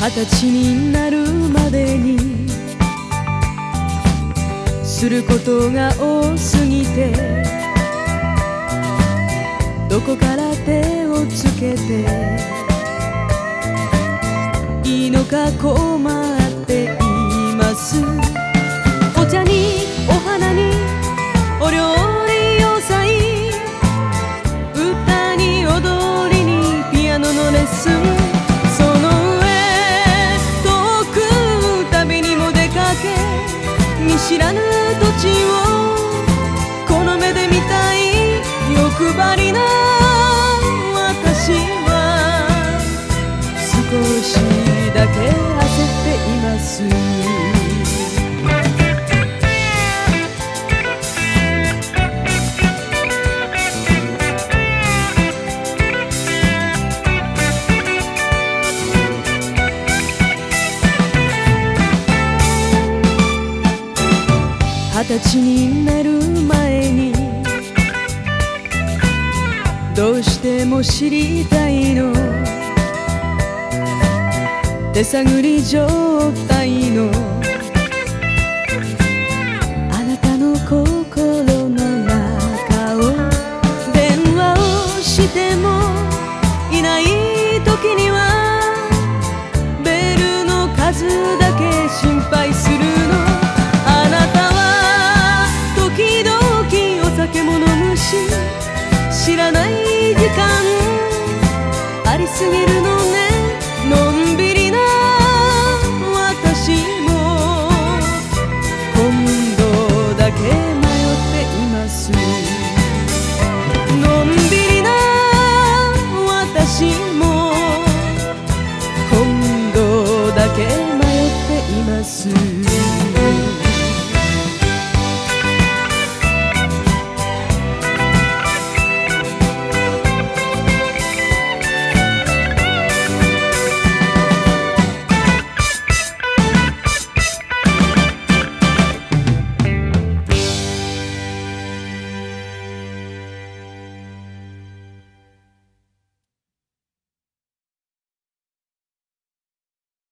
二十歳になるまでに。することが多すぎて。どこから手をつけて。いいのか困る。歳になる前にどうしても知りたいの。手探り状態のし知らない時間ありすぎるのね。